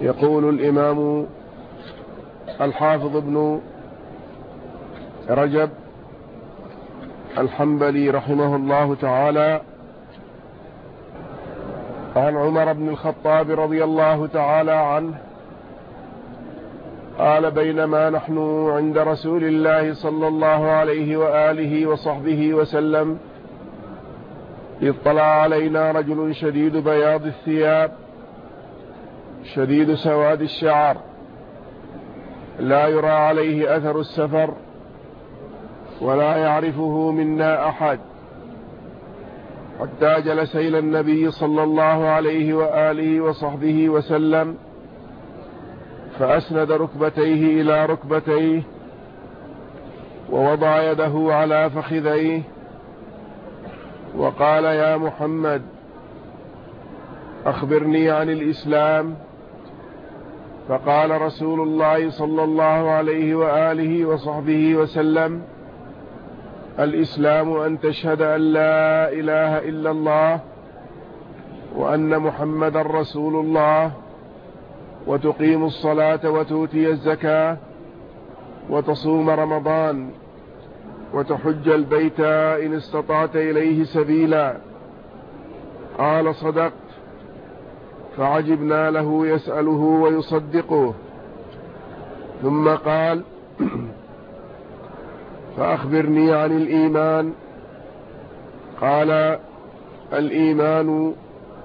يقول الإمام الحافظ ابن رجب الحنبلي رحمه الله تعالى عن عمر بن الخطاب رضي الله تعالى عنه قال بينما نحن عند رسول الله صلى الله عليه وآله وصحبه وسلم اطلع علينا رجل شديد بياض الثياب شديد سواد الشعر لا يرى عليه أثر السفر ولا يعرفه منا أحد. حتى جلس إلى النبي صلى الله عليه وآله وصحبه وسلم فأسند ركبتيه إلى ركبتيه ووضع يده على فخذيه وقال يا محمد أخبرني عن الإسلام فقال رسول الله صلى الله عليه وآله وصحبه وسلم الإسلام أن تشهد أن لا إله إلا الله وأن محمد رسول الله وتقيم الصلاة وتؤتي الزكاة وتصوم رمضان وتحج البيت إن استطعت إليه سبيلا. قال صدقت فعجبنا له يسأله ويصدقه. ثم قال فأخبرني عن الإيمان. قال الإيمان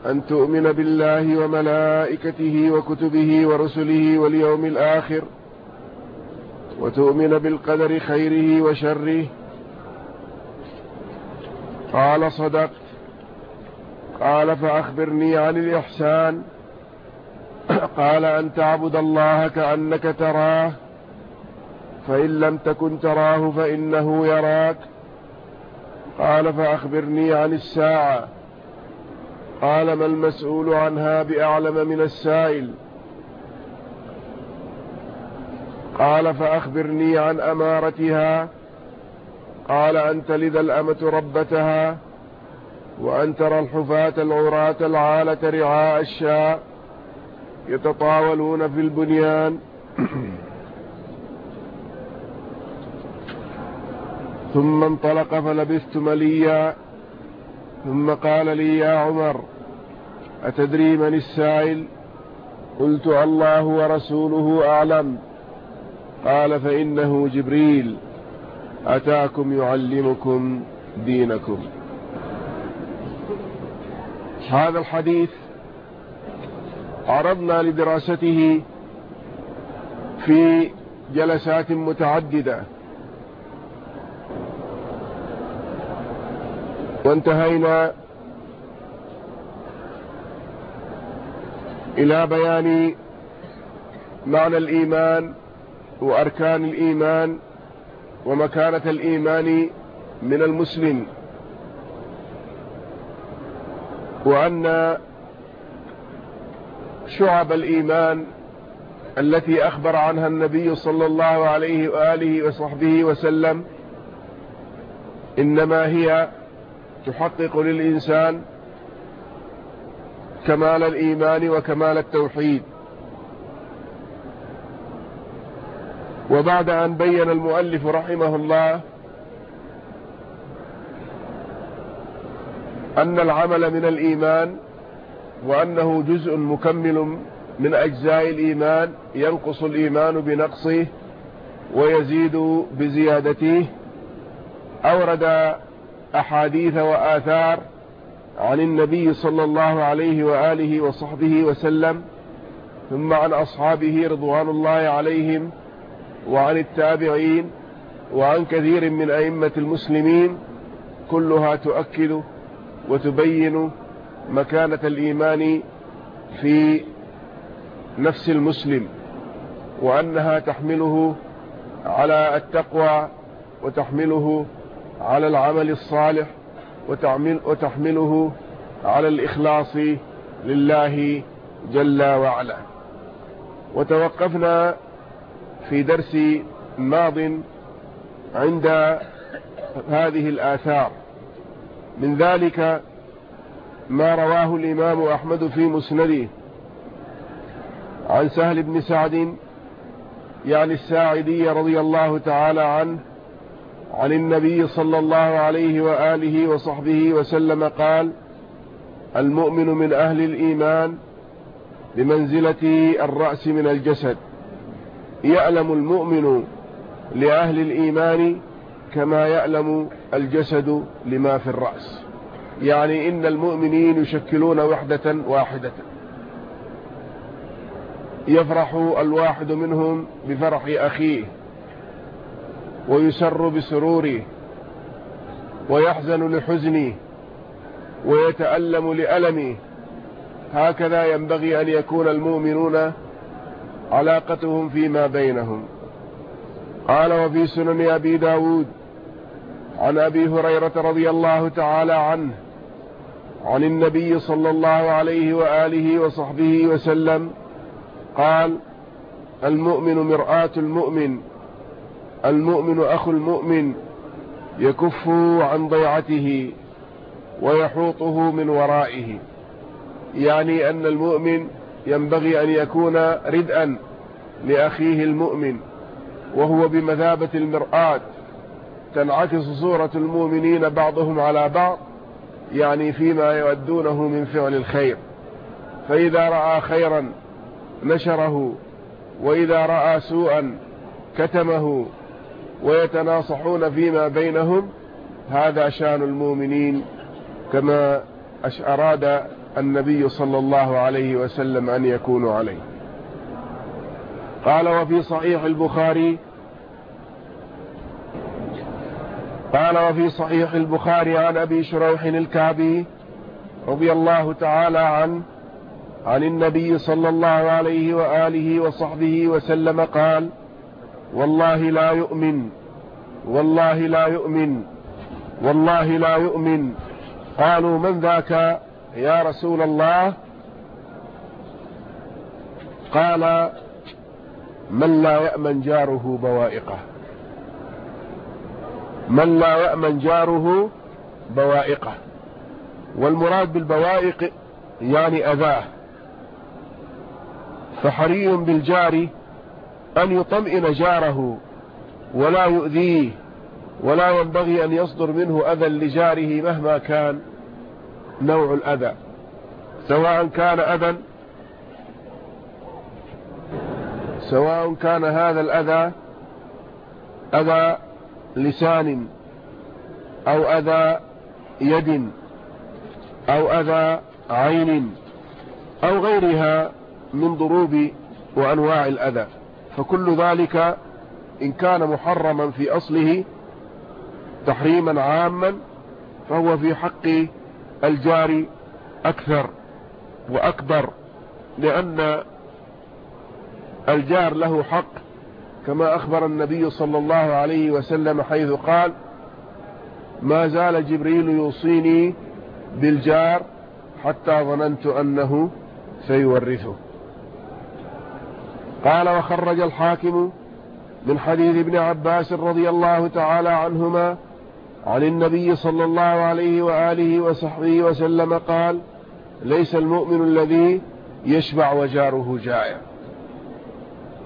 أن تؤمن بالله وملائكته وكتبه ورسله واليوم الآخر وتؤمن بالقدر خيره وشره. قال صدقت. قال فأخبرني عن الإحسان. قال أن تعبد الله كأنك تراه فإن لم تكن تراه فإنه يراك. قال فأخبرني عن الساعة. قال ما المسؤول عنها بأعلم من السائل؟ قال فأخبرني عن أمارتها. قال أن تلد الأمة ربتها؟ وأن ترى الحفاة العراة العالة رعاء الشاء يتطاولون في البنيان. ثم انطلق فلبثت مليا. ثم قال لي يا عمر أتدري من السائل؟ قلت الله ورسوله أعلم. قال فإنه جبريل. أتاكم يعلمكم دينكم. هذا الحديث عرضنا لدراسته في جلسات متعددة. وانتهينا إلى بيان معنى الإيمان وأركان الإيمان ومكانة الإيمان من المسلم. وأن شعب الإيمان التي أخبر عنها النبي صلى الله عليه وآله وصحبه وسلم إنما هي تحقق للإنسان كمال الإيمان وكمال التوحيد. وبعد أن بين المؤلف رحمه الله أن العمل من الإيمان وأنه جزء مكمل من أجزاء الإيمان ينقص الإيمان بنقصه ويزيد بزيادته. أورد أحاديث وآثار عن النبي صلى الله عليه وآله وصحبه وسلم ثم عن أصحابه رضوان الله عليهم وعن التابعين وعن كثير من أئمة المسلمين كلها تؤكد وتبين مكانة الإيمان في نفس المسلم وأنها تحمله على التقوى وتحمله على العمل الصالح وتحمله على الإخلاص لله جل وعلا. وتوقفنا في درس ماض عند هذه الآثار. من ذلك ما رواه الإمام أحمد في مسنده. عن سهل بن سعد يعني الساعدي رضي الله تعالى عنه عن النبي صلى الله عليه وآله وصحبه وسلم قال المؤمن من أهل الإيمان بمنزلة الرأس من الجسد. يألم المؤمن لأهل الإيمان كما يألم الجسد لما في الرأس. يعني إن المؤمنين يشكلون وحدة واحدة. يفرح الواحد منهم بفرح أخيه. ويسر بسروره. ويحزن لحزنه. ويتألم لألمه. هكذا ينبغي أن يكون المؤمنون علاقتهم فيما بينهم. قال وفي سنن أبي داود عن أبي هريرة رضي الله تعالى عنه عن النبي صلى الله عليه وآله وصحبه وسلم قال المؤمن مرآة المؤمن المؤمن أخو المؤمن يكف عن ضيعته ويحوطه من ورائه. يعني أن المؤمن ينبغي أن يكون ردءا لأخيه المؤمن وهو بمثابة المرآة. تنعكس صورة المؤمنين بعضهم على بعض يعني فيما يودونه من فعل الخير. فإذا رأى خيرا نشره وإذا رأى سوءا كتمه ويتناصحون فيما بينهم هذا شأن المؤمنين كما أراد النبي صلى الله عليه وسلم أن يكونوا عليه. قال وفي صحيح البخاري قال وفي صحيح البخاري عن أبي شريح الكعبي رضي الله تعالى عنه عن النبي صلى الله عليه وآله وصحبه وسلم قال والله لا يؤمن والله لا يؤمن والله لا يؤمن. قالوا من ذاك يا رسول الله؟ قال من لا يأمن جاره بوائقه. من لا يأمن جاره بوائقه. والمراد بالبوائق يعني أذاه. فحري بالجار أن يطمئن جاره ولا يؤذيه ولا ينبغي أن يصدر منه أذى لجاره مهما كان نوع الأذى. سواء كان أذى سواء كان هذا الأذى أذى لسان أو أذى يد أو أذى عين أو غيرها من ضروب وأنواع الأذى. فكل ذلك إن كان محرما في أصله تحريما عاما فهو في حق الجار أكثر وأكبر لأن الجار له حق كما أخبر النبي صلى الله عليه وسلم حيث قال ما زال جبريل يوصيني بالجار حتى ظننت أنه سيورثه. قال وخرج الحاكم من حديث ابن عباس رضي الله تعالى عنهما عن النبي صلى الله عليه وآله وصحبه وسلم قال ليس المؤمن الذي يشبع وجاره جائع.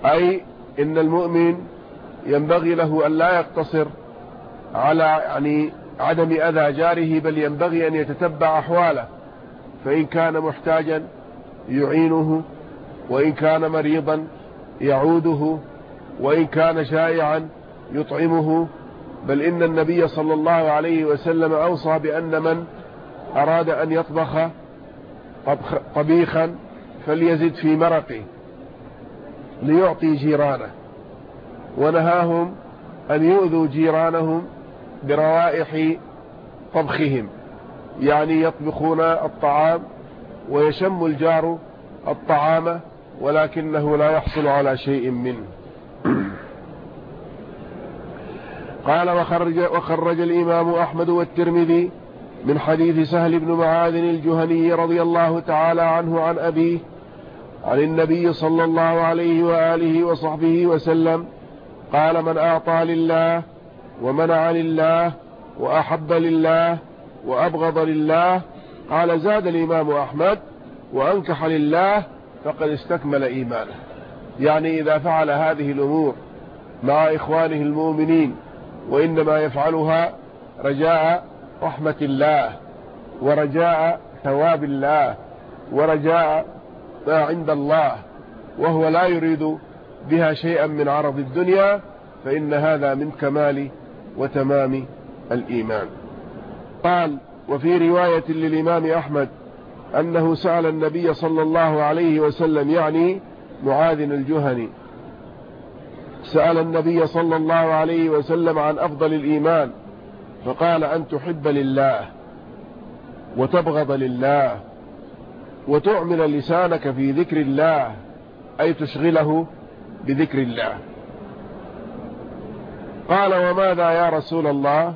أي إن المؤمن ينبغي له أن لا يقتصر على يعني عدم أذى جاره بل ينبغي أن يتتبع أحواله. فإن كان محتاجا يعينه وإن كان مريضا يعوده وإن كان شائعا يطعمه. بل إن النبي صلى الله عليه وسلم أوصى بأن من أراد أن يطبخ طبيخا فليزد في مرقه. ليعطي جيرانه. ونهاهم أن يؤذوا جيرانهم بروائح طبخهم. يعني يطبخون الطعام ويشم الجار الطعام ولكنه لا يحصل على شيء منه. قال وخرج, وخرج الإمام أحمد والترمذي من حديث سهل بن معاذ الجهني رضي الله تعالى عنه عن أبيه عن النبي صلى الله عليه وآله وصحبه وسلم قال من أعطى لله ومنع لله وأحب لله وأبغض لله قال زاد الإمام أحمد وأنكح لله فقد استكمل إيمانه. يعني إذا فعل هذه الأمور مع إخوانه المؤمنين وإنما يفعلها رجاء رحمة الله ورجاء ثواب الله ورجاء ما عند الله وهو لا يريد بها شيئا من عرض الدنيا فإن هذا من كمال وتمام الإيمان. قال وفي رواية للإمام أحمد أنه سأل النبي صلى الله عليه وسلم يعني معاذ الجهني سأل النبي صلى الله عليه وسلم عن أفضل الإيمان فقال أن تحب لله وتبغض لله وتعمل لسانك في ذكر الله أي تشغله بذكر الله. قال وماذا يا رسول الله؟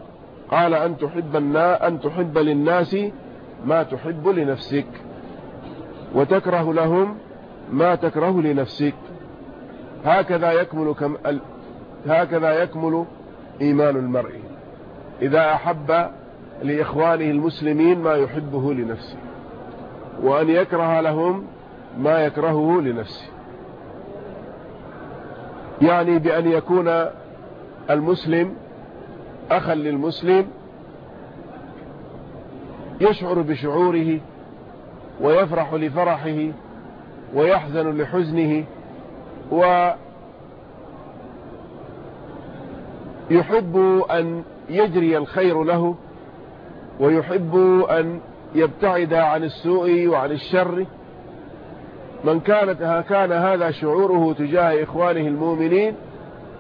قال أن تحب, أن تحب للناس ما تحب لنفسك وتكره لهم ما تكره لنفسك. هكذا يكمل كم هكذا يكمل إيمان المرء. إذا أحب لإخوانه المسلمين ما يحبه لنفسه. وأن يكره لهم ما يكرهه لنفسه. يعني بأن يكون المسلم أخا للمسلم يشعر بشعوره ويفرح لفرحه ويحزن لحزنه ويحب أن يجري الخير له ويحب أن يبتعد عن السوء وعن الشر. من كانت كان هذا شعوره تجاه إخوانه المؤمنين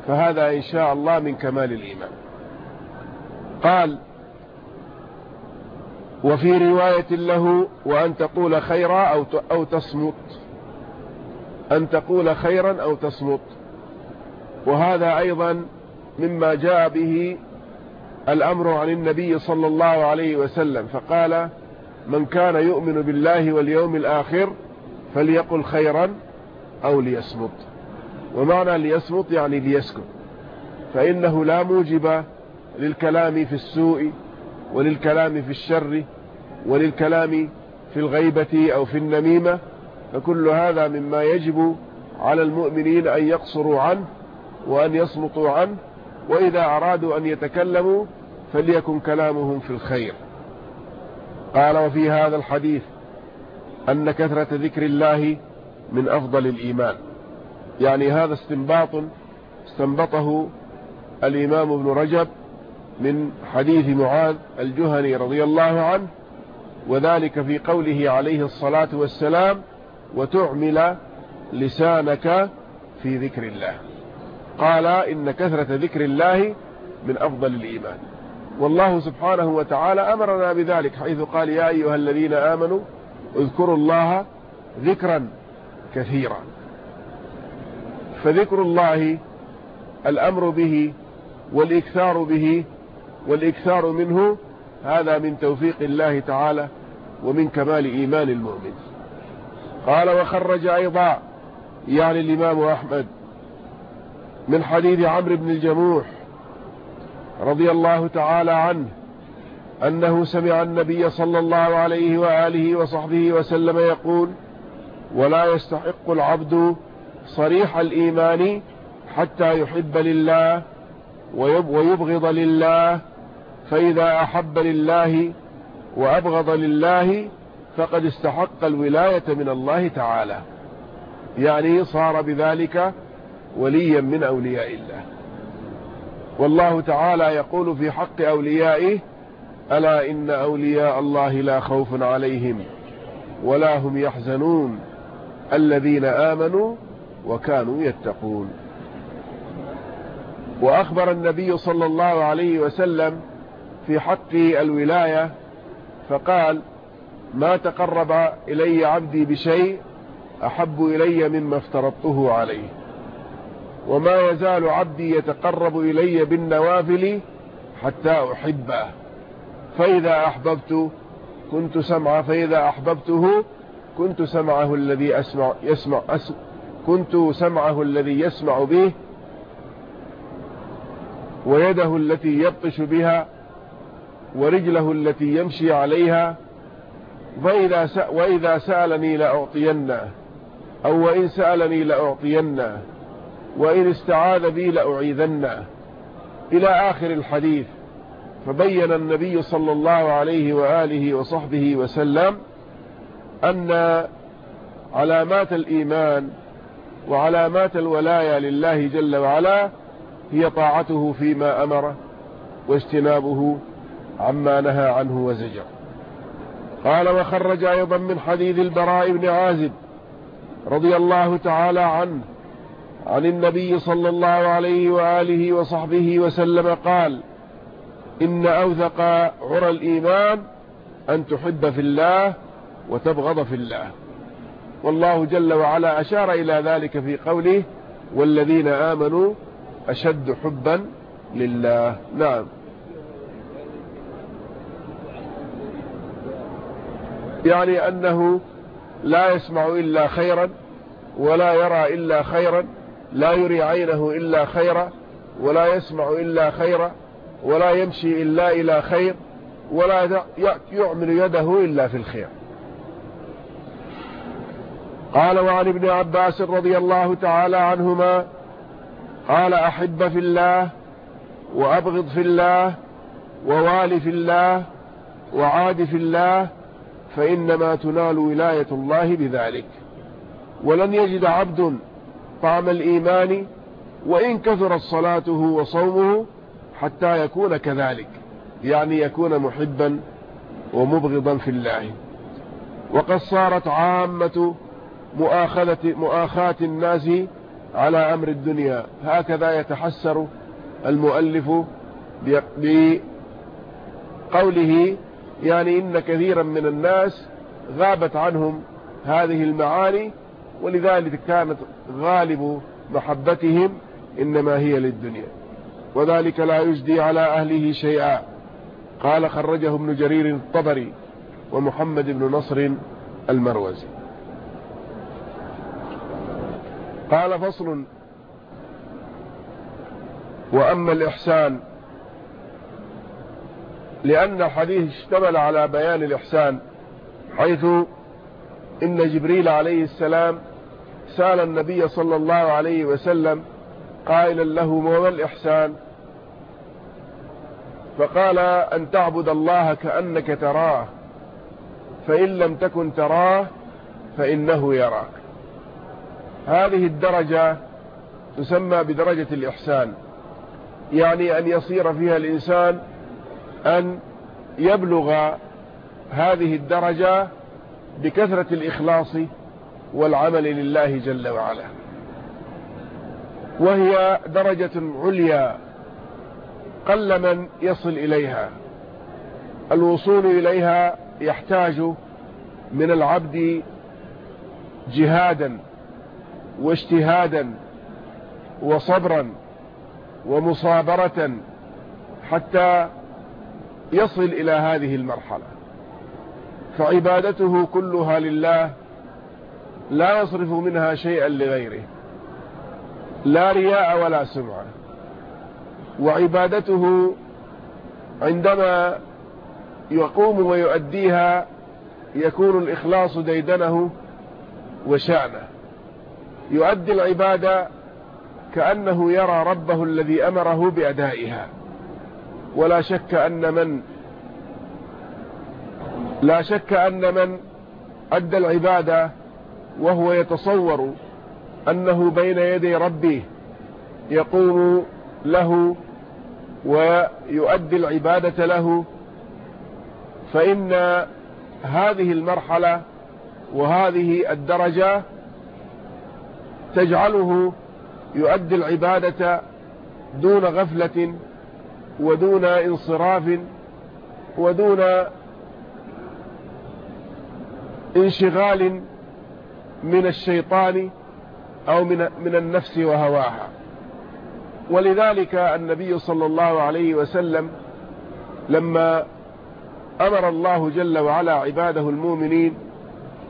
فهذا إن شاء الله من كمال الإيمان. قال وفي رواية له وأن تقول خيرا أو أو تصمت. أن تقول خيرا أو تصمت. وهذا أيضا مما جاء به الأمر عن النبي صلى الله عليه وسلم فقال من كان يؤمن بالله واليوم الآخر فليقل خيرا أو ليصمت. ومعنى ليصمت يعني ليسكت. فإنه لا موجب للكلام في السوء وللكلام في الشر وللكلام في الغيبة أو في النميمة. فكل هذا مما يجب على المؤمنين أن يقصروا عنه وأن يصمتوا عنه. وإذا أرادوا أن يتكلموا فليكن كلامهم في الخير. قال وفي هذا الحديث أن كثرة ذكر الله من أفضل الإيمان. يعني هذا استنباط استنبطه الإمام ابن رجب من حديث معاذ الجهني رضي الله عنه وذلك في قوله عليه الصلاة والسلام وتعمل لسانك في ذكر الله قال إن كثرة ذكر الله من أفضل الإيمان. والله سبحانه وتعالى أمرنا بذلك حيث قال يا أيها الذين آمنوا اذكروا الله ذكرا كثيرا. فذكر الله الأمر به والإكثار به والإكثار منه هذا من توفيق الله تعالى ومن كمال إيمان المؤمن. قال وخرج أيضا يعني الإمام أحمد من حديث عمرو بن الجموح رضي الله تعالى عنه أنه سمع النبي صلى الله عليه وآله وصحبه وسلم يقول ولا يستحق العبد صريح الإيمان حتى يحب لله ويبغض لله فإذا أحب لله وأبغض لله فقد استحق الولاية من الله تعالى. يعني صار بذلك وليا من أولياء الله. والله تعالى يقول في حق أوليائه ألا إن أولياء الله لا خوف عليهم ولا هم يحزنون الذين آمنوا وكانوا يتقون. وأخبر النبي صلى الله عليه وسلم في حق الولاية فقال ما تقرب إلي عبدي بشيء أحب إلي مما افترضته عليه. وما يزال عبدي يتقرب إلي بالنوافل حتى أحبه. فإذا أحببت كنت سمع فإذا أحببته كنت سمعه الذي أسمع يسمع أسمع كنت سمعه الذي يسمع به ويده التي يبطش بها ورجله التي يمشي عليها. وإذا, وإذا سألني لأعطينه أو وإن سألني لأعطينه. وإن استعاذ بي لأعيذنه. إلى آخر الحديث فبين النبي صلى الله عليه وآله وصحبه وسلم أن علامات الإيمان وعلامات الولاية لله جل وعلا هي طاعته فيما أمر واجتنابه عما نهى عنه وزجر. قال وخرج أيضا من حديث البراء بن عازب رضي الله تعالى عنه عن النبي صلى الله عليه وآله وصحبه وسلم قال إن أوثق عرى الإيمان أن تحب في الله وتبغض في الله. والله جل وعلا أشار إلى ذلك في قوله والذين آمنوا أشد حبا لله. نعم. يعني أنه لا يسمع إلا خيرا ولا يرى إلا خيرا لا يري عينه إلا خيرا ولا يسمع إلا خيرا ولا يمشي إلا إلى خير ولا يعمل يده إلا في الخير. قال وعن ابن عباس رضي الله تعالى عنهما قال أحب في الله وأبغض في الله ووالي في الله وعاد في الله فإنما تنال ولاية الله بذلك. ولن يجد عبد طعم الإيمان وإن كثرت صلاته وصومه حتى يكون كذلك. يعني يكون محبا ومبغضا في الله. وقد صارت عامة مؤاخذة مؤاخاة الناس على أمر الدنيا. هكذا يتحسر المؤلف بقوله يعني إن كثيرا من الناس غابت عنهم هذه المعاني ولذلك كانت غالب محبتهم إنما هي للدنيا وذلك لا يجدي على أهله شيئا. قال خرجه ابن جرير الطبري ومحمد بن نصر المروزي. قال فصل وأما الإحسان لأن الحديث اشتمل على بيان الإحسان حيث إن جبريل عليه السلام سأل النبي صلى الله عليه وسلم قائلا له ما الإحسان؟ فقال أن تعبد الله كأنك تراه فإن لم تكن تراه فإنه يراك. هذه الدرجة تسمى بدرجة الإحسان يعني أن يصير فيها الإنسان أن يبلغ هذه الدرجة بكثرة الإخلاص والعمل لله جل وعلا. وهي درجة عليا قل من يصل إليها. الوصول إليها يحتاج من العبد جهادا واجتهادا وصبرا ومصابرة حتى يصل إلى هذه المرحلة. فعبادته كلها لله لا يصرف منها شيئا لغيره لا رياء ولا سمعة وعبادته عندما يقوم ويؤديها يكون الإخلاص ديدنه وشأنه. يؤدي العبادة كأنه يرى ربه الذي أمره بأدائها. ولا شك أن من لا شك أن من أدى العبادة وهو يتصور أنه بين يدي ربه يقوم له ويؤدي العبادة له فإن هذه المرحلة وهذه الدرجة تجعله يؤدي العبادة دون غفلة ودون انصراف ودون انشغال من الشيطان أو من, من النفس وهواها. ولذلك النبي صلى الله عليه وسلم لما أمر الله جل وعلا عباده المؤمنين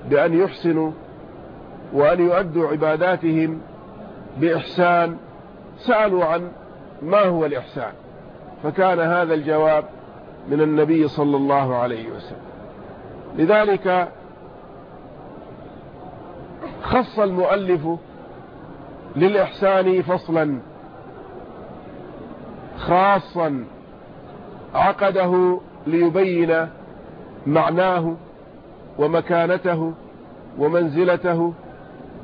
بأن يحسنوا وأن يؤدوا عباداتهم بإحسان سألوا عن ما هو الإحسان. فكان هذا الجواب من النبي صلى الله عليه وسلم. لذلك خص المؤلف للإحسان فصلا خاصا عقده ليبين معناه ومكانته ومنزلته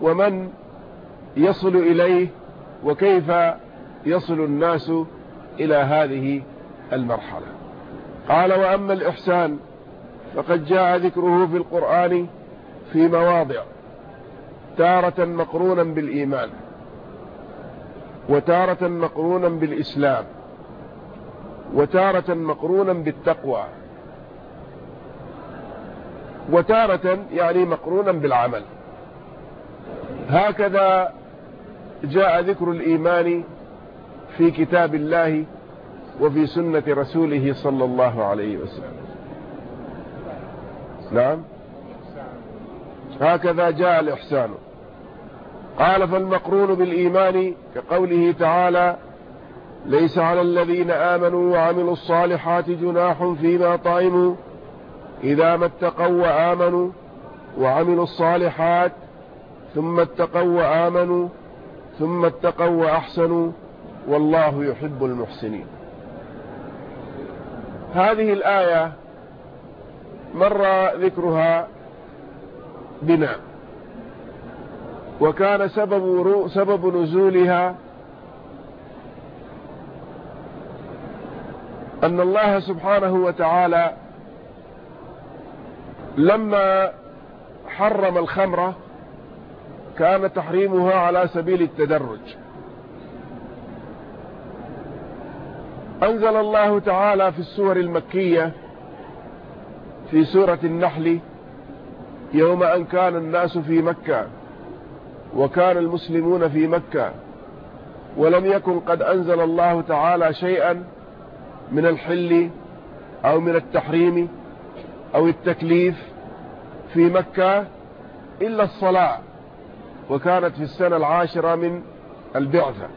ومن يصل إليه وكيف يصل الناس إلى هذه المرحلة. قال وأما الإحسان فقد جاء ذكره في القرآن في مواضع تارة مقرونا بالإيمان وتارة مقرونا بالإسلام وتارة مقرونا بالتقوى وتارة يعني مقرونا بالعمل. هكذا جاء ذكر الإيمان في كتاب الله وفي سنة رسوله صلى الله عليه وسلم. نعم. هكذا جاء الإحسان. قال فالمقرون بالإيمان كقوله تعالى ليس على الذين آمنوا وعملوا الصالحات جناح فيما طعموا إذا ما اتقوا وآمنوا وعملوا الصالحات ثم اتقوا وآمنوا ثم اتقوا وأحسنوا والله يحب المحسنين. هذه الآية مر ذكرها بنا. وكان سبب سبب نزولها أن الله سبحانه وتعالى لما حرم الخمرة كان تحريمها على سبيل التدرج. أنزل الله تعالى في السور المكية في سورة النحل يوم أن كان الناس في مكة. وكان المسلمون في مكة ولم يكن قد أنزل الله تعالى شيئا من الحل أو من التحريم أو التكليف في مكة إلا الصلاة وكانت في السنة العاشرة من البعثة.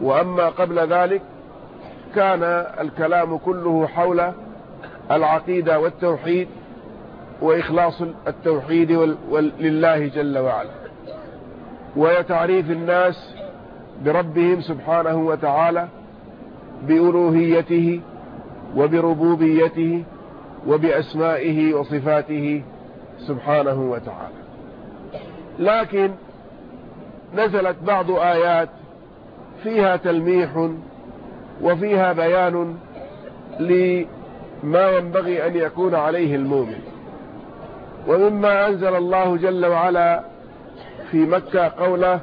وأما قبل ذلك كان الكلام كله حول العقيدة والتوحيد وإخلاص التوحيد لله جل وعلا. وتعريف الناس بربهم سبحانه وتعالى بألوهيته وبربوبيته وبأسمائه وصفاته سبحانه وتعالى. لكن نزلت بعض آيات فيها تلميح وفيها بيان لما ينبغي أن يكون عليه المؤمن. ومما أنزل الله جل وعلا في مكة قوله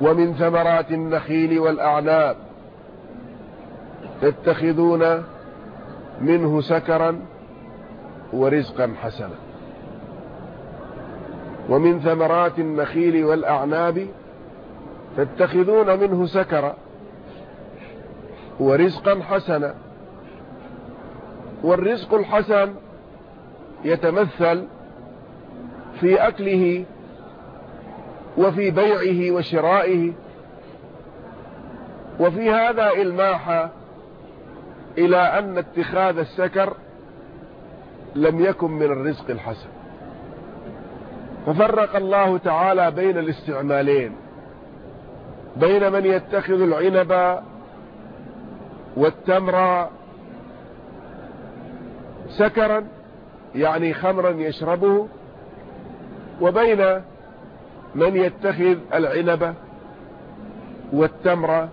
ومن ثمرات النخيل والأعناب تتخذون منه سكرا ورزقا حسنا. ومن ثمرات النخيل والأعناب تتخذون منه سكرا ورزقا حسنا. والرزق الحسن يتمثل في أكله وفي بيعه وشرائه. وفي هذا إلماح إلى أن اتخاذ السكر لم يكن من الرزق الحسن. ففرق الله تعالى بين الاستعمالين بين من يتخذ العنب والتمر سكرا يعني خمرا يشربه وبين من يتخذ العنب والتمر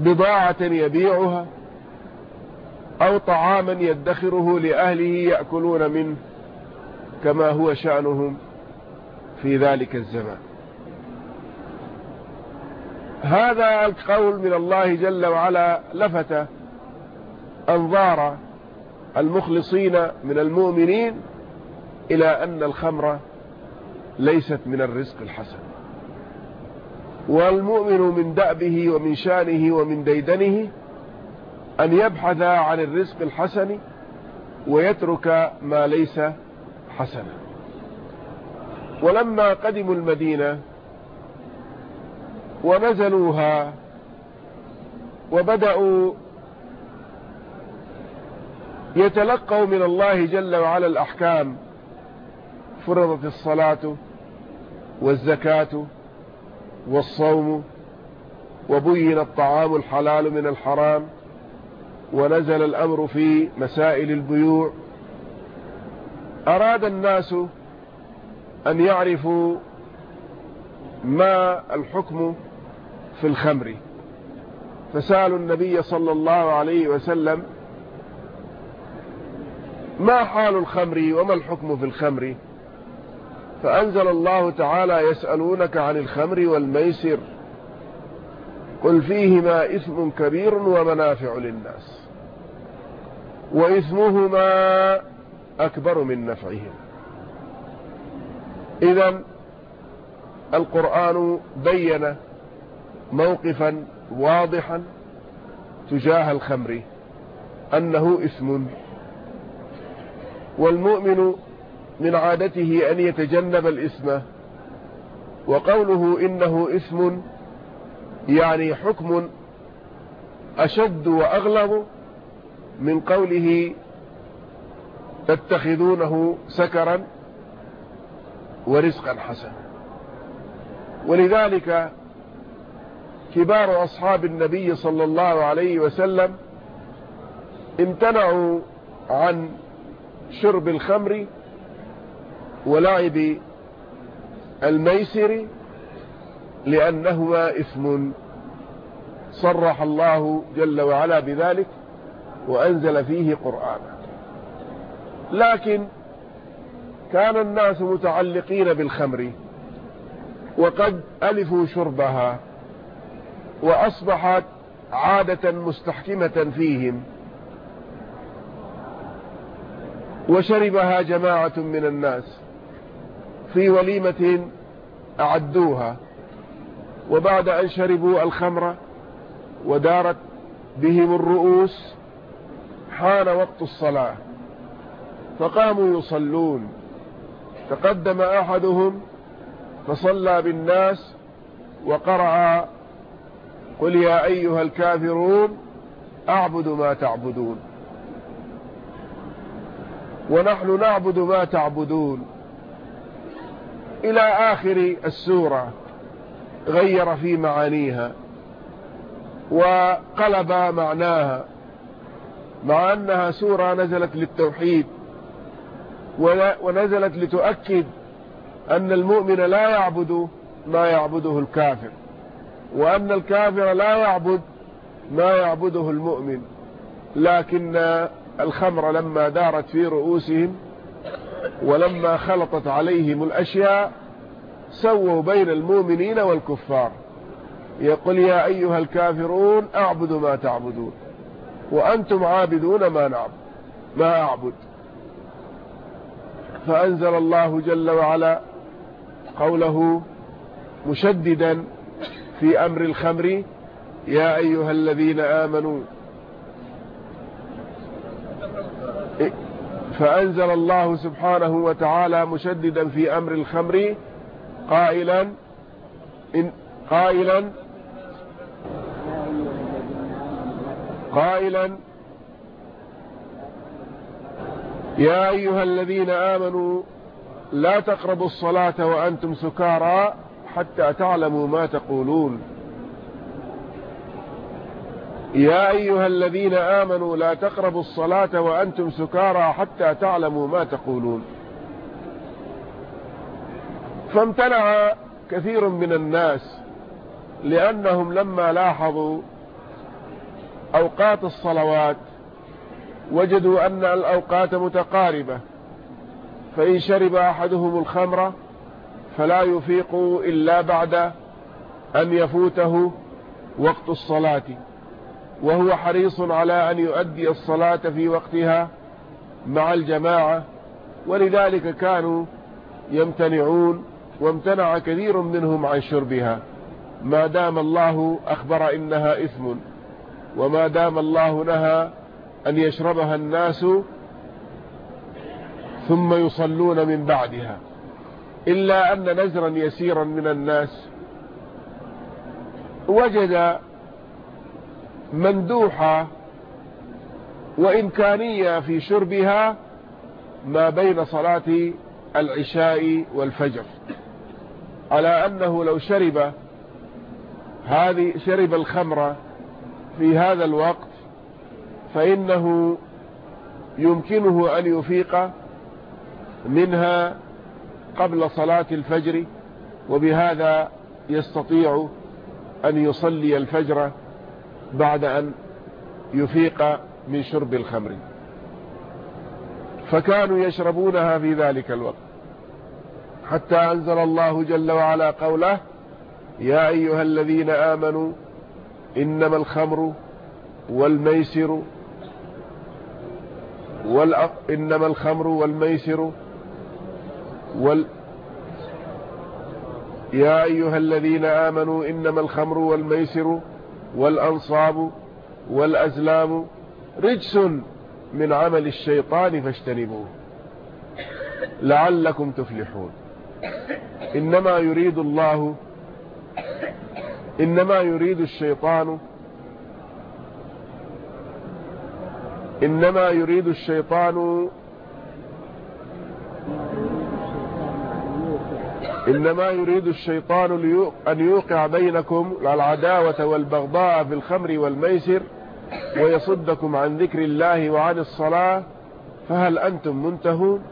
بضاعة يبيعها أو طعاما يدخره لأهله يأكلون منه كما هو شأنهم في ذلك الزمان. هذا القول من الله جل وعلا لفت أنظار المخلصين من المؤمنين إلى أن الخمر ليست من الرزق الحسن. والمؤمن من دأبه ومن شانه ومن ديدنه أن يبحث عن الرزق الحسن ويترك ما ليس حسنا. ولما قدموا المدينة ونزلوها وبدأوا يتلقوا من الله جل وعلا الأحكام فرضت الصلاة والزكاة والصوم وبين الطعام الحلال من الحرام ونزل الأمر في مسائل البيوع. أراد الناس أن يعرفوا ما الحكم في الخمر. فسألوا النبي صلى الله عليه وسلم ما حال الخمر وما الحكم في الخمر؟ فأنزل الله تعالى يسألونك عن الخمر والميسر قل فيهما إثم كبير ومنافع للناس وإثمهما أكبر من نفعهم. إذا القرآن بين موقفا واضحا تجاه الخمر أنه إثم. والمؤمن من عادته أن يتجنب الإثم وقوله إنه إثم يعني حكم أشد وأغلظ من قوله تتخذونه سكرا ورزقا حسنا. ولذلك كبار أصحاب النبي صلى الله عليه وسلم امتنعوا عن شرب الخمر ولعب الميسر لأنهما إثم صرح الله جل وعلا بذلك وأنزل فيه قرآنا. لكن كان الناس متعلقين بالخمر وقد ألفوا شربها وأصبحت عادة مستحكمة فيهم وشربها جماعة من الناس. في وليمة أعدوها وبعد أن شربوا الخمر ودارت بهم الرؤوس حان وقت الصلاة فقاموا يصلون. تقدم أحدهم فصلى بالناس وقرأ قل يا أيها الكافرون أعبد ما تعبدون. ونحن نعبد ما تعبدون. إلى آخر السورة غير في معانيها وقلب معناها مع أنها سورة نزلت للتوحيد ونزلت لتؤكد أن المؤمن لا يعبد ما يعبده الكافر وأن الكافر لا يعبد ما يعبده المؤمن لكن الخمر لما دارت في رؤوسهم ولما خلطت عليهم الأشياء سووا بين المؤمنين والكفار. يقول يا أيها الكافرون أعبد ما تعبدون وأنتم عابدون ما نعبد ما أعبد. فأنزل الله جل وعلا قوله مشددا في أمر الخمر يا أيها الذين آمنوا فأنزل الله سبحانه وتعالى مشددا في أمر الخمر قائلا إن قائلا قائلا يا أيها الذين آمنوا لا تقربوا الصلاة وأنتم سكارى حتى تعلموا ما تقولون. يا أيها الذين آمنوا لا تقربوا الصلاة وأنتم سكارى حتى تعلموا ما تقولون. فامتنع كثير من الناس لأنهم لما لاحظوا أوقات الصلوات وجدوا أن الأوقات متقاربة فإن شرب أحدهم الخمر فلا يفيق إلا بعد أن يفوته وقت الصلاة. وهو حريص على أن يؤدي الصلاة في وقتها مع الجماعة ولذلك كانوا يمتنعون وامتنع كثير منهم عن شربها. ما دام الله أخبر إنها إثم وما دام الله نهى أن يشربها الناس ثم يصلون من بعدها. إلا أن نزرا يسيرا من الناس. وجد مندوحة وإمكانية في شربها ما بين صلاة العشاء والفجر. على أنه لو شرب هذه شرب الخمر في هذا الوقت فإنه يمكنه أن يفيق منها قبل صلاة الفجر وبهذا يستطيع أن يصلي الفجر بعد أن يفيق من شرب الخمر. فكانوا يشربونها في ذلك الوقت. حتى أنزل الله جل وعلا قوله يا أيها الذين آمنوا إنما الخمر والميسر والأق... إنما الخمر والميسر وال يا أيها الذين آمنوا إنما الخمر والميسر والأنصاب والأزلام رجس من عمل الشيطان فاجتنبوه لعلكم تفلحون. إنما يريد الله إنما يريد الشيطان إنما يريد الشيطان إنما يريد الشيطان أن يوقع بينكم العداوة والبغضاء في الخمر والميسر ويصدكم عن ذكر الله وعن الصلاة فهل أنتم منتهون؟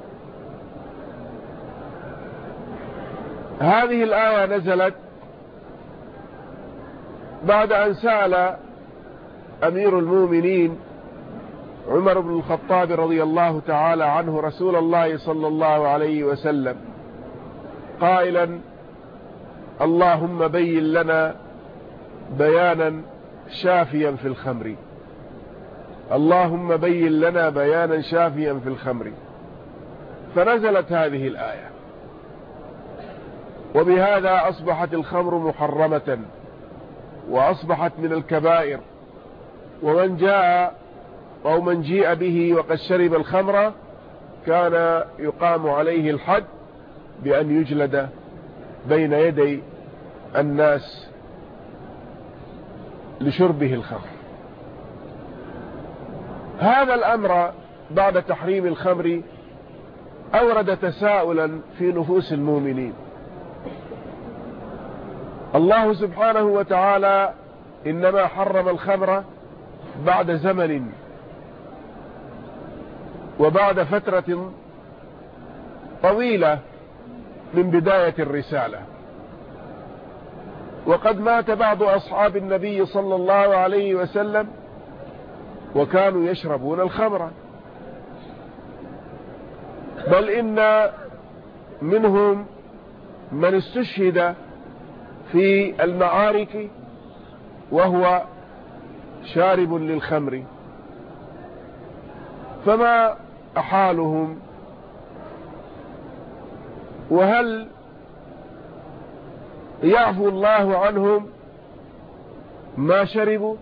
هذه الآية نزلت بعد أن سأل أمير المؤمنين عمر بن الخطاب رضي الله تعالى عنه رسول الله صلى الله عليه وسلم قائلا اللهم بين لنا بيانا شافيا في الخمر. اللهم بين لنا بيانا شافيا في الخمر. فنزلت هذه الآية. وبهذا أصبحت الخمر محرمة وأصبحت من الكبائر. ومن جاء أو من جيء به وقد شرب الخمر كان يقام عليه الحد بأن يجلد بين يدي الناس لشربه الخمر. هذا الأمر بعد تحريم الخمر أورد تساؤلا في نفوس المؤمنين. الله سبحانه وتعالى إنما حرم الخمر بعد زمن وبعد فترة طويلة من بداية الرسالة. وقد مات بعض أصحاب النبي صلى الله عليه وسلم وكانوا يشربون الخمر. بل إن منهم من استشهد في المعارك وهو شارب للخمر. فما أحالهم وهل يعفو الله عنهم ما شربوا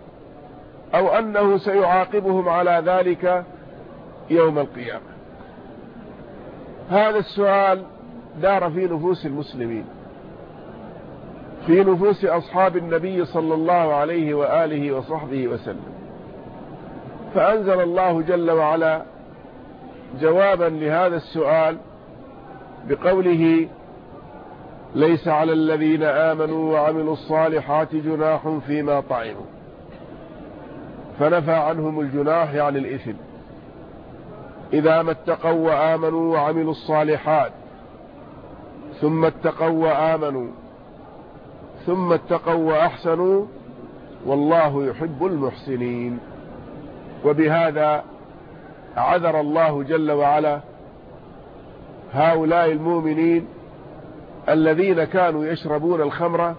أو أنه سيعاقبهم على ذلك يوم القيامة؟ هذا السؤال دار في نفوس المسلمين في نفوس أصحاب النبي صلى الله عليه وآله وصحبه وسلم. فأنزل الله جل وعلا جوابا لهذا السؤال بقوله ليس على الذين آمنوا وعملوا الصالحات جناح فيما طعموا. فنفى عنهم الجناح يعني الإثم. إذا ما اتقوا وآمنوا وعملوا الصالحات ثم اتقوا وآمنوا ثم اتقوا وأحسنوا والله يحب المحسنين. وبهذا عذر الله جل وعلا هؤلاء المؤمنين الذين كانوا يشربون الخمر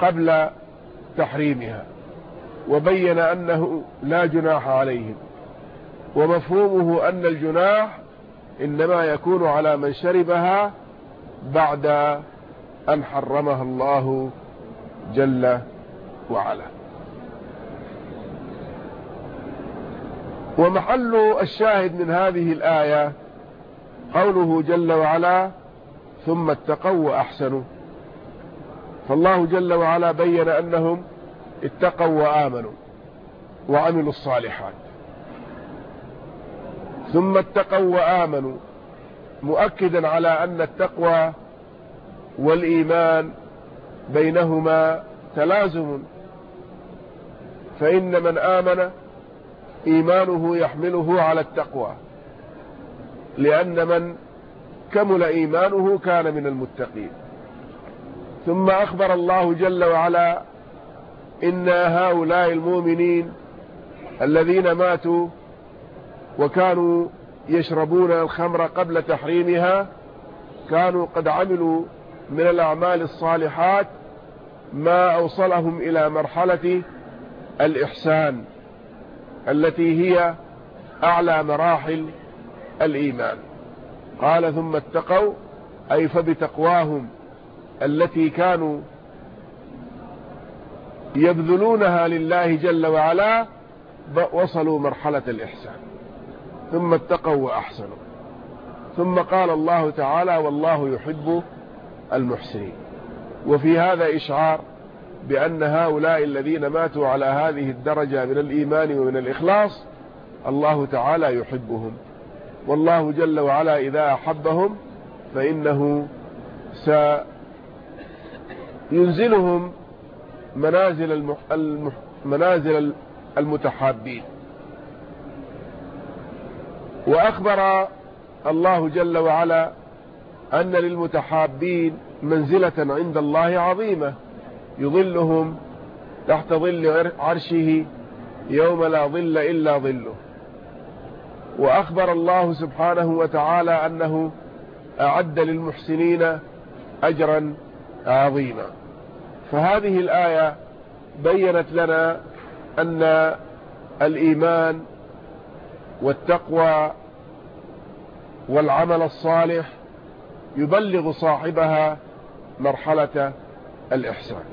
قبل تحريمها وبين أنه لا جناح عليهم ومفهومه أن الجناح إنما يكون على من شربها بعد أن حرمها الله جل وعلا. ومحل الشاهد من هذه الآية قوله جل وعلا ثم اتقوا وأحسنوا. فالله جل وعلا بين أنهم اتقوا وآمنوا وعملوا الصالحات. ثم اتقوا وآمنوا مؤكدا على أن التقوى والإيمان بينهما تلازم. فإن من آمن إيمانه يحمله على التقوى. لأن من كمل إيمانه كان من المتقين. ثم أخبر الله جل وعلا إن هؤلاء المؤمنين الذين ماتوا وكانوا يشربون الخمر قبل تحريمها كانوا قد عملوا من الأعمال الصالحات ما أوصلهم إلى مرحلة الإحسان التي هي أعلى مراحل الإيمان. قال ثم اتقوا أي فبتقواهم التي كانوا يبذلونها لله جل وعلا وصلوا مرحلة الإحسان. ثم اتقوا وأحسنوا. ثم قال الله تعالى والله يحب المحسنين. وفي هذا إشعار بأن هؤلاء الذين ماتوا على هذه الدرجة من الإيمان ومن الإخلاص الله تعالى يحبهم. والله جل وعلا إذا أحبهم فإنه سينزلهم منازل, المح... المح... منازل المتحابين. وأخبر الله جل وعلا أن للمتحابين منزلة عند الله عظيمة يظلهم تحت ظل عرشه يوم لا ظل إلا ظله. وأخبر الله سبحانه وتعالى أنه أعد للمحسنين أجرا عظيما. فهذه الآية بينت لنا أن الإيمان والتقوى والعمل الصالح يبلغ صاحبها مرحلة الإحسان.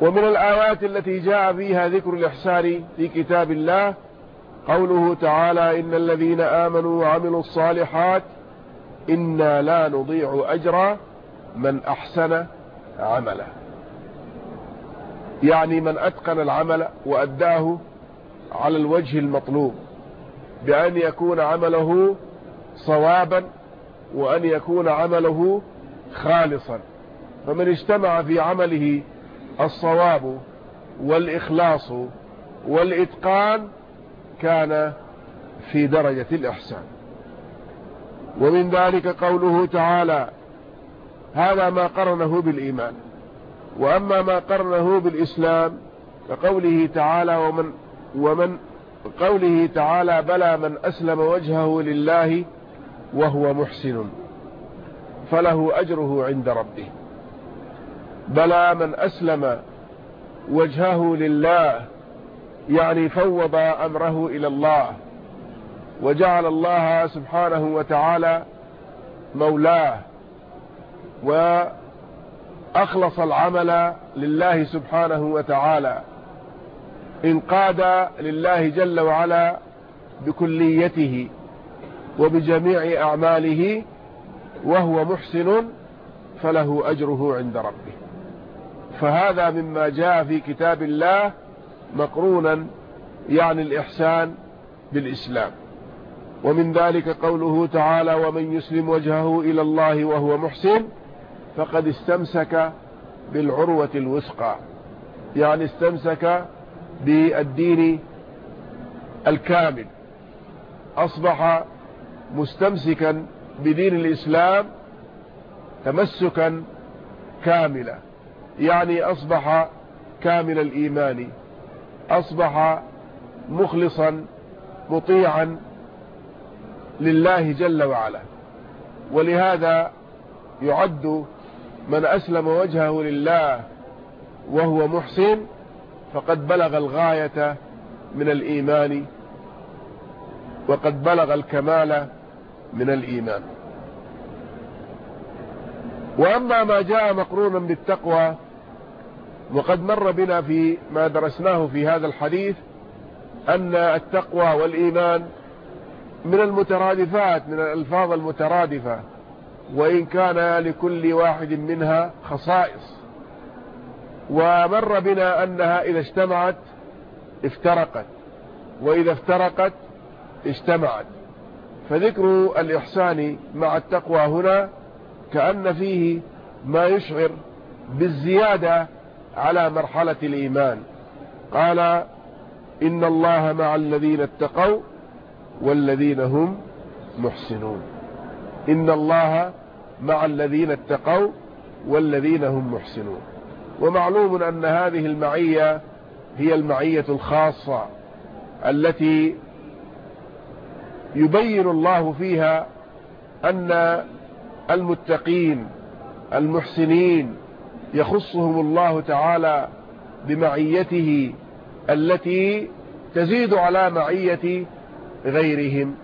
ومن الآيات التي جاء فيها ذكر الإحسان في كتاب الله قوله تعالى إن الذين آمنوا وعملوا الصالحات إنا لا نضيع أجر من أحسن عمله. يعني من أتقن العمل وأداه على الوجه المطلوب بأن يكون عمله صوابا وأن يكون عمله خالصا. فمن اجتمع في عمله الصواب والإخلاص والإتقان كان في درجة الإحسان. ومن ذلك قوله تعالى هذا ما قرنه بالإيمان. وأما ما قرنه بالإسلام كقوله تعالى ومن, ومن قوله تعالى بلى من أسلم وجهه لله وهو محسن فله أجره عند ربه. بلى من أسلم وجهه لله يعني فوض أمره إلى الله وجعل الله سبحانه وتعالى مولاه وأخلص العمل لله سبحانه وتعالى انقاد لله جل وعلا بكليته وبجميع أعماله وهو محسن فله أجره عند ربه. فهذا مما جاء في كتاب الله مقرونا يعني الإحسان بالإسلام. ومن ذلك قوله تعالى ومن يسلم وجهه إلى الله وهو محسن فقد استمسك بالعروة الوثقى. يعني استمسك بالدين الكامل. أصبح مستمسكا بدين الإسلام تمسكا كاملا. يعني أصبح كامل الإيمان. أصبح مخلصا مطيعا لله جل وعلا. ولهذا يعد من أسلم وجهه لله وهو محسن فقد بلغ الغاية من الإيمان وقد بلغ الكمال من الإيمان. وأما ما جاء مقرونا بالتقوى وقد مر بنا في ما درسناه في هذا الحديث أن التقوى والإيمان من المترادفات من الألفاظ المترادفة وإن كان لكل واحد منها خصائص. ومر بنا أنها إذا اجتمعت افترقت وإذا افترقت اجتمعت. فذكر الإحسان مع التقوى هنا كأن فيه ما يشعر بالزيادة على مرحلة الإيمان. قال إن الله مع الذين اتقوا والذين هم محسنون. إن الله مع الذين اتقوا والذين هم محسنون. ومعلوم أن هذه المعية هي المعية الخاصة التي يبين الله فيها أن المتقين المحسنين يخصهم الله تعالى بمعيته التي تزيد على معية غيرهم.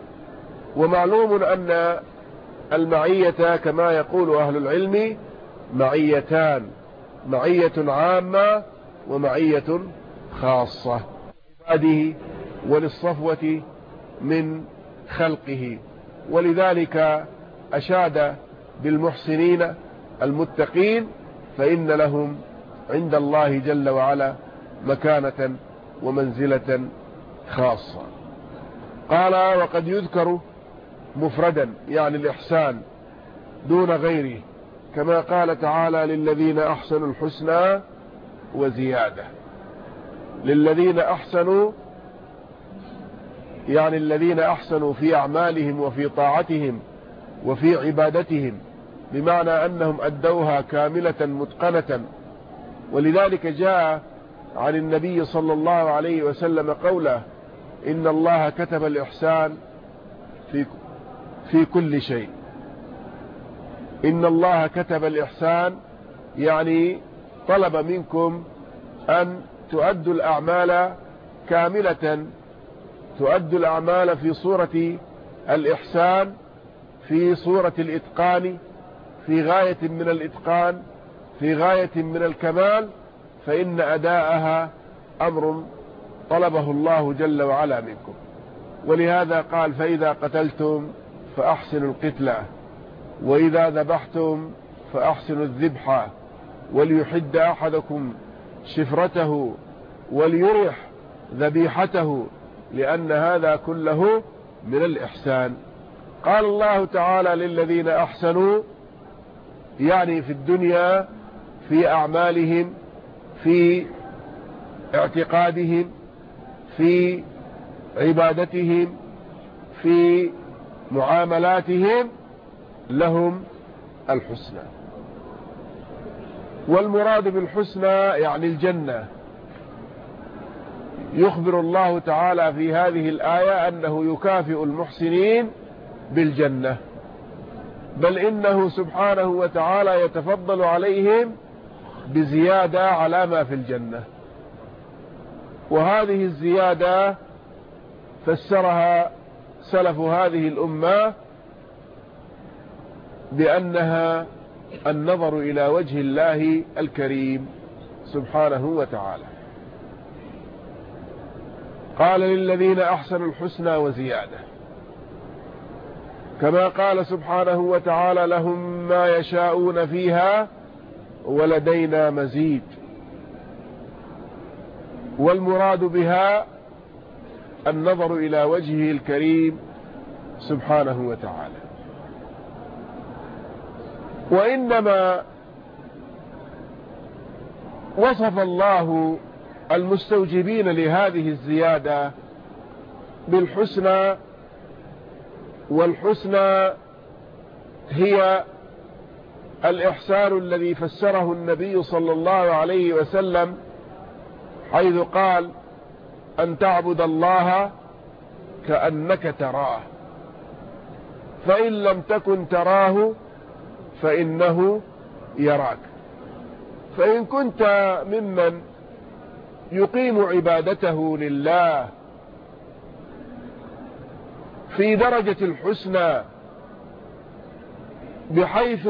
ومعلوم أن المعية كما يقول أهل العلم معيتان معية عامة ومعية خاصة عباده وللصفوة من خلقه. ولذلك أشاد بالمحسنين المتقين فإن لهم عند الله جل وعلا مكانة ومنزلة خاصة. قال وقد يذكر مفردا يعني الإحسان دون غيره كما قال تعالى للذين أحسنوا الحسنى وزيادة. للذين أحسنوا يعني الذين أحسنوا في أعمالهم وفي طاعتهم وفي عبادتهم بمعنى أنهم أدوها كاملة متقنة. ولذلك جاء عن النبي صلى الله عليه وسلم قوله إن الله كتب الإحسان في, في كل شيء. إن الله كتب الإحسان يعني طلب منكم أن تؤدوا الأعمال كاملة تؤدوا الأعمال في صورة الإحسان في صورة الإتقان في غاية من الإتقان في غاية من الكمال فإن أداءها أمر طلبه الله جل وعلا منكم. ولهذا قال فإذا قتلتم فأحسنوا القتلة وإذا ذبحتم فأحسنوا الذبحة وليحد أحدكم شفرته وليرح ذبيحته لأن هذا كله من الإحسان. قال الله تعالى للذين أحسنوا يعني في الدنيا في أعمالهم في اعتقادهم في عبادتهم في معاملاتهم لهم الحسنى. والمراد بالحسنى يعني الجنة. يخبر الله تعالى في هذه الآية أنه يكافئ المحسنين بالجنة. بل إنه سبحانه وتعالى يتفضل عليهم بزيادة على ما في الجنة. وهذه الزيادة فسرها سلف هذه الأمة بأنها النظر إلى وجه الله الكريم سبحانه وتعالى. قال للذين أحسنوا الحسنى وزيادة. كما قال سبحانه وتعالى لهم ما يشاءون فيها ولدينا مزيد. والمراد بها النظر إلى وجهه الكريم سبحانه وتعالى. وإنما وصف الله المستوجبين لهذه الزيادة بالحسنى والحسنى هي الإحسان الذي فسره النبي صلى الله عليه وسلم حيث قال أن تعبد الله كأنك تراه. فإن لم تكن تراه فإنه يراك. فإن كنت ممن يقيم عبادته لله في درجة الحسنى بحيث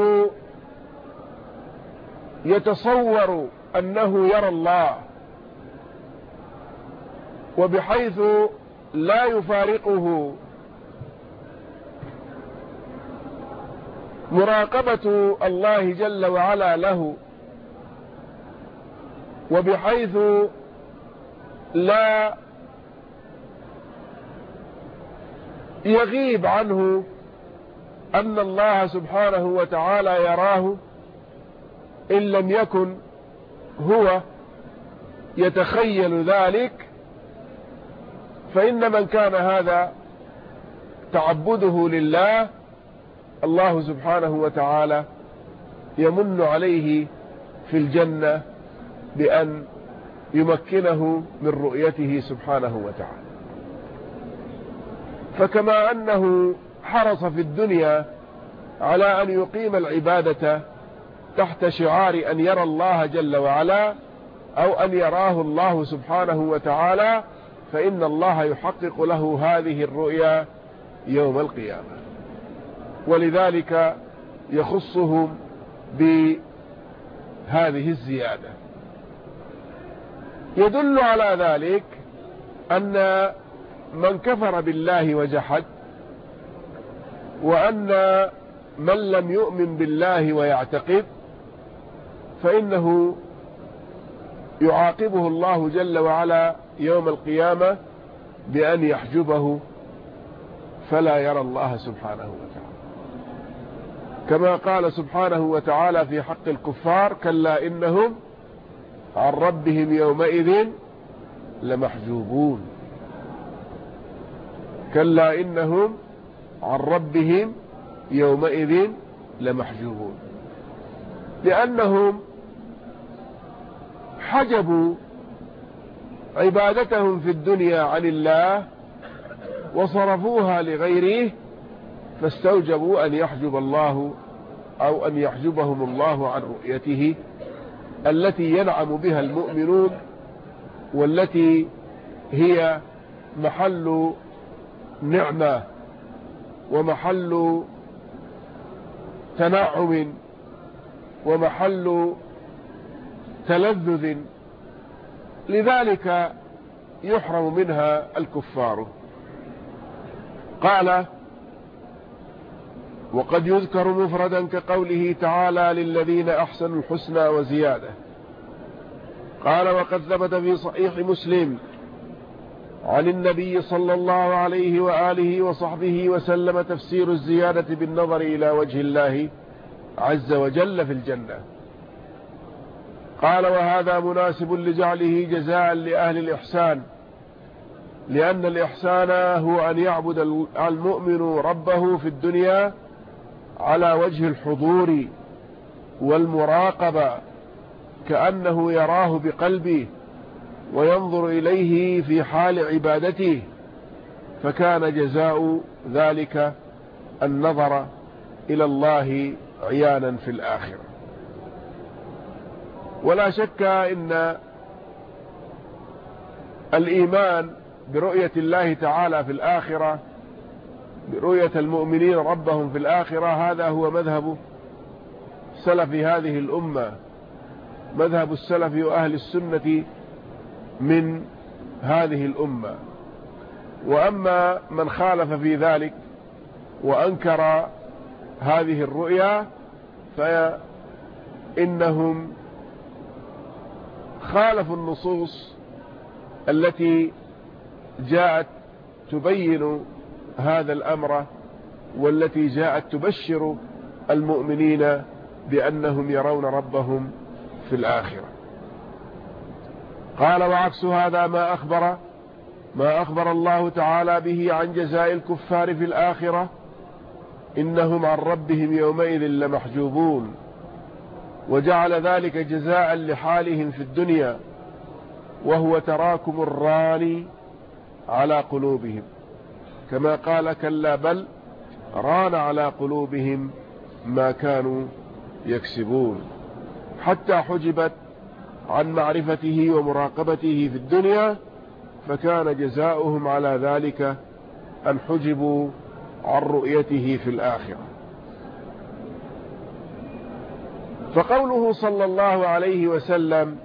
يتصور أنه يرى الله وبحيث لا يفارقه مراقبة الله جل وعلا له وبحيث لا يغيب عنه أن الله سبحانه وتعالى يراه إن لم يكن هو يتخيل ذلك فإن من كان هذا تعبده لله الله سبحانه وتعالى يمن عليه في الجنة بأن يمكنه من رؤيته سبحانه وتعالى. فكما أنه حرص في الدنيا على أن يقيم العبادة تحت شعار أن يرى الله جل وعلا أو أن يراه الله سبحانه وتعالى فإن الله يحقق له هذه الرؤيا يوم القيامة. ولذلك يخصهم بهذه الزيادة. يدل على ذلك أن من كفر بالله وجحد وأن من لم يؤمن بالله ويعتقد فإنه يعاقبه الله جل وعلا يوم القيامة بأن يحجبه فلا يرى الله سبحانه وتعالى. كما قال سبحانه وتعالى في حق الكفار كلا إنهم عن ربهم يومئذ لمحجوبون. كلا إنهم عن ربهم يومئذ لمحجوبون. لأنهم حجبوا عبادتهم في الدنيا عن الله وصرفوها لغيره فاستوجبوا أن يحجب الله أو أن يحجبهم الله عن رؤيته التي ينعم بها المؤمنون والتي هي محل نعمة ومحل تنعم ومحل تلذذ. لذلك يحرم منها الكفار. قال وقد يذكر مفردا كقوله تعالى للذين أحسنوا الحسنى وزيادة. قال وقد ثبت في صحيح مسلم عن النبي صلى الله عليه وآله وصحبه وسلم تفسير الزيادة بالنظر إلى وجه الله عز وجل في الجنة. قال وهذا مناسب لجعله جزاء لأهل الإحسان لأن الإحسان هو أن يعبد المؤمن ربه في الدنيا على وجه الحضور والمراقبة كأنه يراه بقلبه وينظر إليه في حال عبادته فكان جزاء ذلك النظر إلى الله عيانا في الآخرة. ولا شك إن الإيمان برؤية الله تعالى في الآخرة برؤية المؤمنين ربهم في الآخرة هذا هو مذهب سلف هذه الأمة مذهب السلف وأهل السنة من هذه الأمة. وأما من خالف في ذلك وأنكر هذه الرؤيا فإنهم خالفوا النصوص التي جاءت تبين هذا الأمر والتي جاءت تبشر المؤمنين بأنهم يرون ربهم في الآخرة. قال وعكس هذا ما أخبر ما أخبر الله تعالى به عن جزاء الكفار في الآخرة إنهم عن ربهم يومئذ لمحجوبون وجعل ذلك جزاء لحالهم في الدنيا وهو تراكم الراني على قلوبهم. كما قال كلا بل ران على قلوبهم ما كانوا يكسبون. حتى حجبت عن معرفته ومراقبته في الدنيا فكان جزاؤهم على ذلك أن حجبوا عن رؤيته في الآخرة. فقوله صلى الله عليه وسلم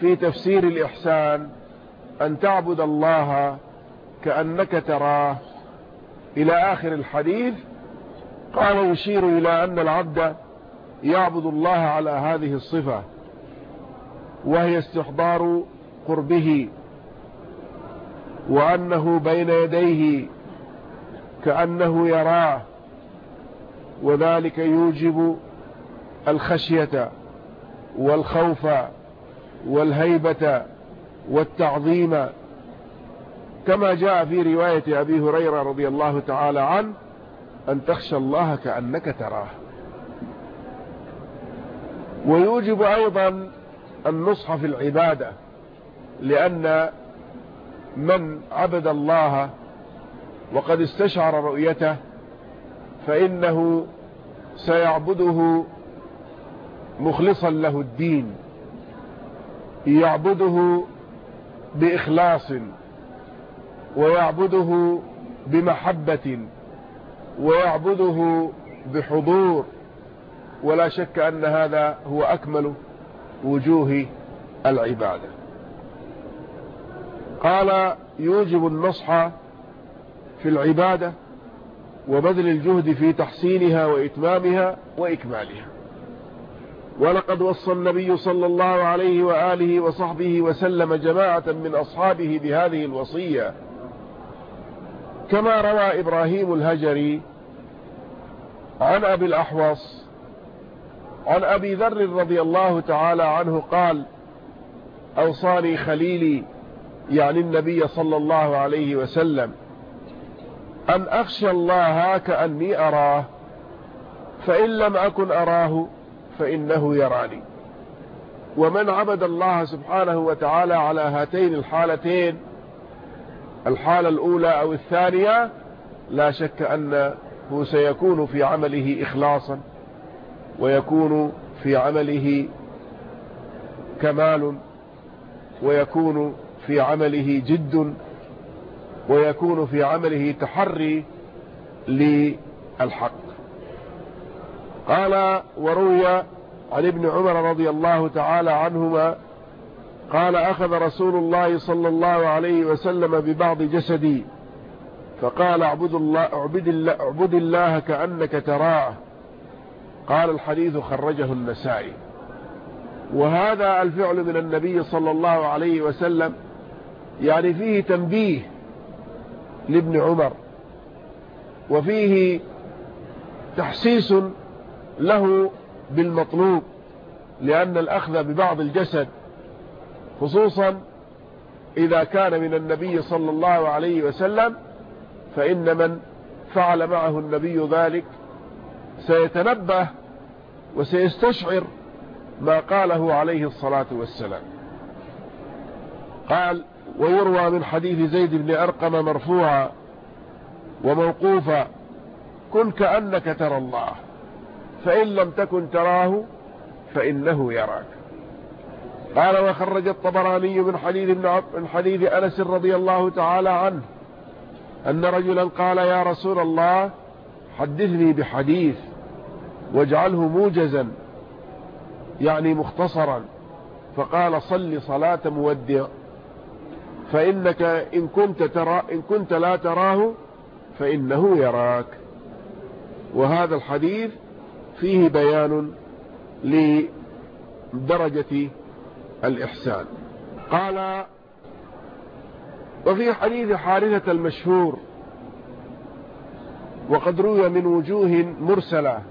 في تفسير الإحسان أن تعبد الله كأنك تراه. إلى آخر الحديث قال يشير إلى أن العبد يعبد الله على هذه الصفة. وهي استحضار قربه وأنه بين يديه كأنه يراه وذلك يوجب الخشية والخوف والهيبة والتعظيم. كما جاء في رواية أبي هريرة رضي الله تعالى عنه أن تخشى الله كأنك تراه. ويوجب أيضا النصح في العبادة لأن من عبد الله وقد استشعر رؤيته فإنه سيعبده مخلصا له الدين يعبده بإخلاص ويعبده بمحبة ويعبده بحضور ولا شك أن هذا هو أكمل وجوه العبادة. قال يوجب النصح في العبادة وبذل الجهد في تحسينها وإتمامها وإكمالها. ولقد وصى النبي صلى الله عليه وآله وصحبه وسلم جماعة من أصحابه بهذه الوصية. كما روى إبراهيم الهجري عن أبي الأحوص عن أبي ذر رضي الله تعالى عنه قال أوصاني خليلي يعني النبي صلى الله عليه وسلم أن أخشى الله كأني أراه فإن لم أكن أراه فإنه يراني. ومن عبد الله سبحانه وتعالى على هاتين الحالتين الحالة الأولى أو الثانية لا شك أنه سيكون في عمله إخلاصا. ويكون في عمله كمال ويكون في عمله جد ويكون في عمله تحري للحق. قال وروي عن ابن عمر رضي الله تعالى عنهما قال أخذ رسول الله صلى الله عليه وسلم ببعض جسدي فقال اعبد الله, اعبد الله, اعبد الله كأنك تراه. قال الحديث خرجه النسائي. وهذا الفعل من النبي صلى الله عليه وسلم يعني فيه تنبيه لابن عمر وفيه تحسيس له بالمطلوب لأن الأخذ ببعض الجسد خصوصا إذا كان من النبي صلى الله عليه وسلم فإن من فعل معه النبي ذلك سيتنبه وسيستشعر ما قاله عليه الصلاة والسلام. قال ويروى من حديث زيد بن أرقم مرفوعا وموقوفا كن كأنك ترى الله فإن لم تكن تراه فإنه يراك. قال وخرج الطبراني من حديث من حديث أنس رضي الله تعالى عنه أن رجلا قال يا رسول الله حدثني بحديث واجعله موجزا يعني مختصرا. فقال صل صلاة مودع فإنك إن كنت, ترى إن كنت لا تراه فإنه يراك. وهذا الحديث فيه بيان لدرجة الإحسان. قال وفي حديث حارثة المشهور وقد روي من وجوه مرسلة